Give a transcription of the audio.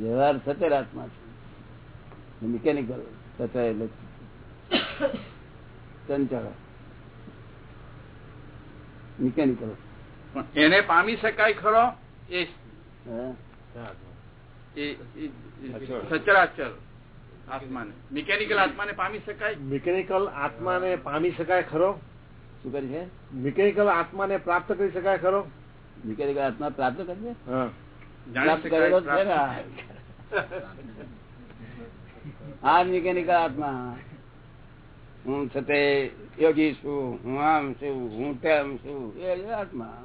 વ્યવહાર સચર આત્મા છે મિકેનિકલ સચર એટલે ચંચળ. મિકેનિકલ એને પામી શકાય ખરો? એ સચરાચર આત્માને. મિકેનિકલ આત્માને પામી શકાય? મિકેનિકલ આત્માને પામી શકાય ખરો? શું કરી છે? મિકેનિકલ આત્માને પ્રાપ્ત કરી શકાય ખરો? મિકેનિકલ આત્મા પ્રાપ્ત કરી પ્રાપ્ત કરેલો છે. આ મિકેનિકલ આત્મા. હું છતે યોગી છું, હું આમ છું, હું તેમ છું. એ આત્મા.